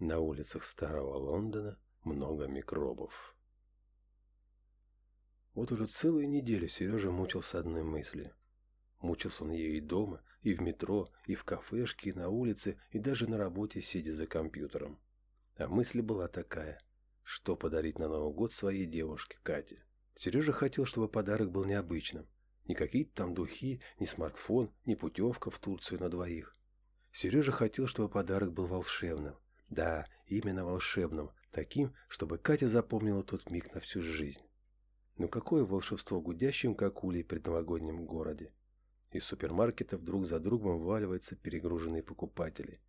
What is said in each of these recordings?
На улицах старого Лондона много микробов. Вот уже целую неделю Сережа мучился одной мыслью. Мучился он ею и дома, и в метро, и в кафешке, и на улице, и даже на работе, сидя за компьютером. А мысль была такая, что подарить на Новый год своей девушке Кате. Сережа хотел, чтобы подарок был необычным. Не какие-то там духи, не смартфон, не путевка в Турцию на двоих. Сережа хотел, чтобы подарок был волшебным, да, именно волшебным, таким, чтобы Катя запомнила тот миг на всю жизнь. Но какое волшебство гудящим, как улей, предновогоднем городе. Из супермаркета вдруг за другом вваливаются перегруженные покупатели.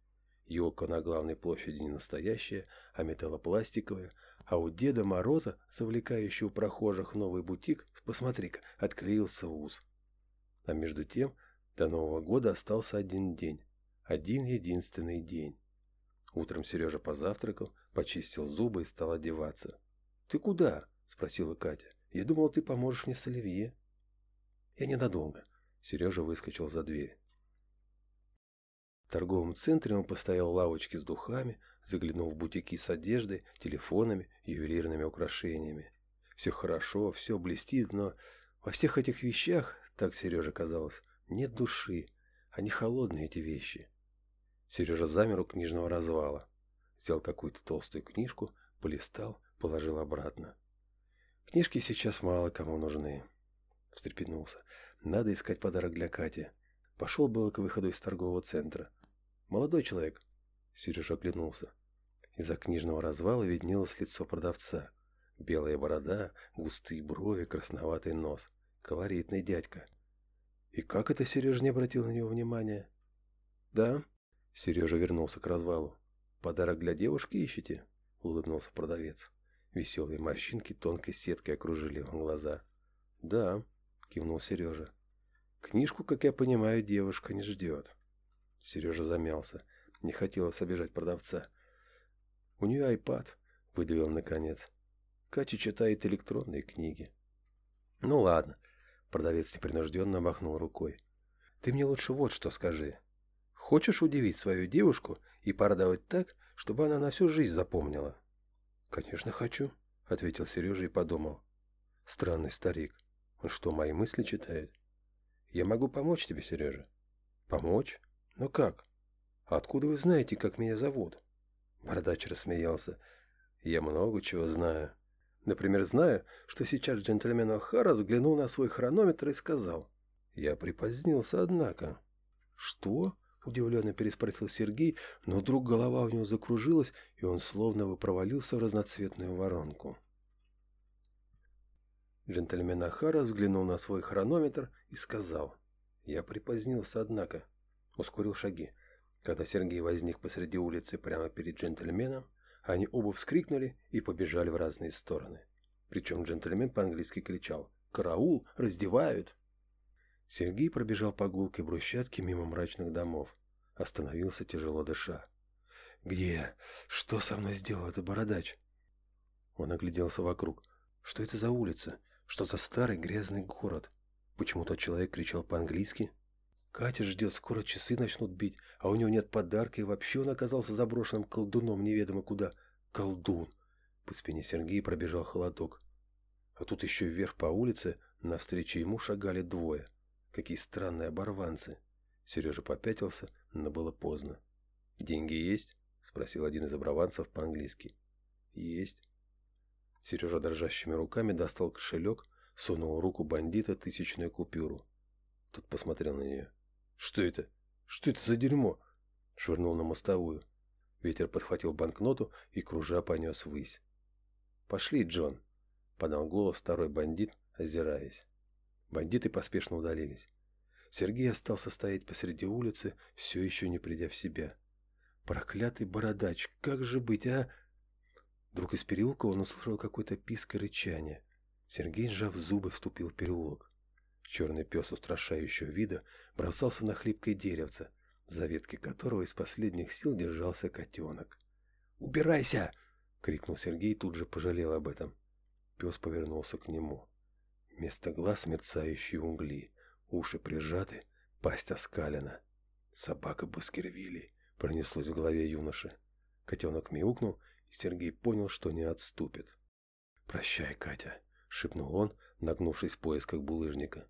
Елка на главной площади не настоящая, а металлопластиковая, а у Деда Мороза, завлекающего прохожих новый бутик, посмотри-ка, отклеился ус. А между тем, до Нового года остался один день. Один единственный день. Утром Сережа позавтракал, почистил зубы и стал одеваться. «Ты куда?» – спросила Катя. «Я думал, ты поможешь мне с Оливье». «Я ненадолго». Сережа выскочил за дверь. В торговом центре он постоял в лавочке с духами, заглянул в бутики с одеждой, телефонами, ювелирными украшениями. Все хорошо, все блестит, но во всех этих вещах, так Сереже казалось, нет души. Они холодные, эти вещи. Сережа замер у книжного развала. Взял какую-то толстую книжку, полистал, положил обратно. Книжки сейчас мало кому нужны. Встрепенулся. Надо искать подарок для Кати. Пошел было к выходу из торгового центра. «Молодой человек!» Сережа оглянулся. Из-за книжного развала виднелось лицо продавца. Белая борода, густые брови, красноватый нос. Колоритный дядька. И как это Сережа не обратил на него внимания? «Да?» Сережа вернулся к развалу. «Подарок для девушки ищете?» — улыбнулся продавец. Веселые морщинки тонкой сеткой окружили его глаза. «Да», — кивнул Сережа. «Книжку, как я понимаю, девушка не ждет». Сережа замялся. Не хотелось обижать продавца. «У нее айпад», — выдавил наконец. «Катя читает электронные книги». «Ну ладно», — продавец непринужденно махнул рукой. «Ты мне лучше вот что скажи. Хочешь удивить свою девушку и порадовать так, чтобы она на всю жизнь запомнила?» «Конечно хочу», — ответил Сережа и подумал. «Странный старик. Он что, мои мысли читает?» «Я могу помочь тебе, Сережа». «Помочь? Но как? Откуда вы знаете, как меня зовут?» Бородач рассмеялся. «Я много чего знаю. Например, знаю, что сейчас джентльмен О'Хара взглянул на свой хронометр и сказал. Я припозднился, однако». «Что?» – удивленно переспросил Сергей, но вдруг голова у него закружилась, и он словно провалился в разноцветную воронку. Джентльмен Ахара взглянул на свой хронометр и сказал. «Я припозднился, однако». Ускорил шаги. Когда Сергей возник посреди улицы прямо перед джентльменом, они оба вскрикнули и побежали в разные стороны. Причем джентльмен по-английски кричал «Караул! Раздевают!» Сергей пробежал по гулкой брусчатке мимо мрачных домов. Остановился, тяжело дыша. «Где? Что со мной сделал этот бородач?» Он огляделся вокруг. «Что это за улица? Что за старый грязный город? Почему тот человек кричал по-английски?» Катя ждет, скоро часы начнут бить, а у него нет подарка, и вообще он оказался заброшенным колдуном неведомо куда. Колдун! По спине Сергея пробежал холодок. А тут еще вверх по улице, навстречу ему шагали двое. Какие странные оборванцы. Сережа попятился, но было поздно. «Деньги есть?» – спросил один из оборванцев по-английски. «Есть». Сережа дрожащими руками достал кошелек, сунул руку бандита тысячную купюру. Тот посмотрел на нее. «Что это? Что это за дерьмо?» Швырнул на мостовую. Ветер подхватил банкноту и, кружа, понес ввысь. «Пошли, Джон!» – подал голос второй бандит, озираясь. Бандиты поспешно удалились. Сергей остался стоять посреди улицы, все еще не придя в себя. «Проклятый бородач! Как же быть, а?» Вдруг из переулка он услышал какое-то писк и рычание. Сергей, сжав зубы, вступил в переулок. Черный пес устрашающего вида бросался на хлипкое деревце, за ветки которого из последних сил держался котенок. «Убирайся!» — крикнул Сергей, тут же пожалел об этом. Пес повернулся к нему. Вместо глаз мерцающие угли, уши прижаты, пасть оскалена. Собака Баскервилей пронеслась в голове юноши. Котенок мяукнул, и Сергей понял, что не отступит. «Прощай, Катя», — шепнул он, нагнувшись в поисках булыжника.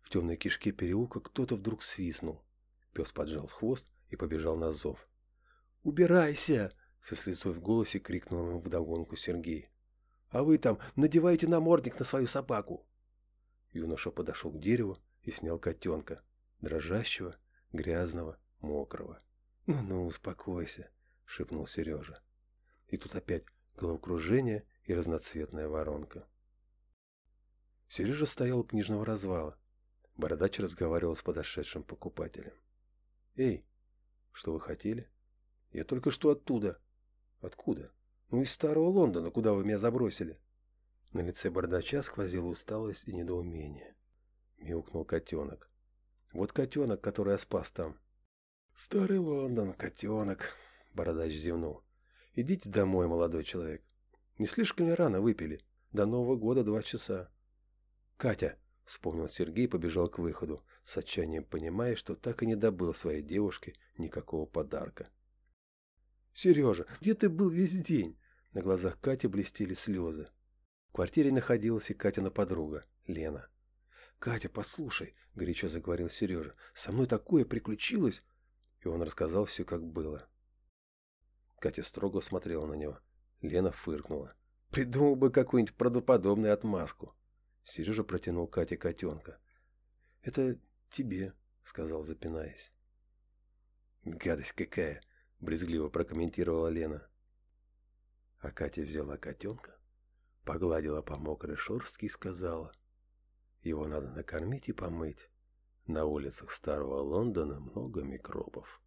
В темной кишке переулка кто-то вдруг свистнул. Пес поджал хвост и побежал на зов. «Убирайся!» — со слезой в голосе крикнул ему вдогонку Сергей. «А вы там надевайте намордник на свою собаку!» Юноша подошел к дереву и снял котенка, дрожащего, грязного, мокрого. «Ну-ну, успокойся», — шепнул Сережа. И тут опять головокружение и разноцветная воронка. Сережа стоял у книжного развала. Бородач разговаривал с подошедшим покупателем. «Эй, что вы хотели?» «Я только что оттуда». «Откуда?» «Ну, из старого Лондона, куда вы меня забросили». На лице бардача сквозила усталость и недоумение. Мяукнул котенок. «Вот котенок, который я спас там». «Старый Лондон, котенок», — бородач зевнул. «Идите домой, молодой человек. Не слишком ли рано выпили? До Нового года два часа». «Катя», — вспомнил Сергей и побежал к выходу, с отчаянием понимая, что так и не добыл своей девушке никакого подарка. «Сережа, где ты был весь день?» На глазах Кати блестели слезы. В квартире находилась и Катина подруга, Лена. «Катя, послушай», — горячо заговорил Сережа, — «со мной такое приключилось!» И он рассказал все, как было. Катя строго смотрела на него. Лена фыркнула. «Придумал бы какую-нибудь правдоподобную отмазку». Сережа протянул Кате котенка. «Это тебе», — сказал, запинаясь. «Гадость какая!» — брезгливо прокомментировала Лена. А Катя взяла котенка, погладила по мокрой шерстке и сказала, «Его надо накормить и помыть. На улицах старого Лондона много микробов».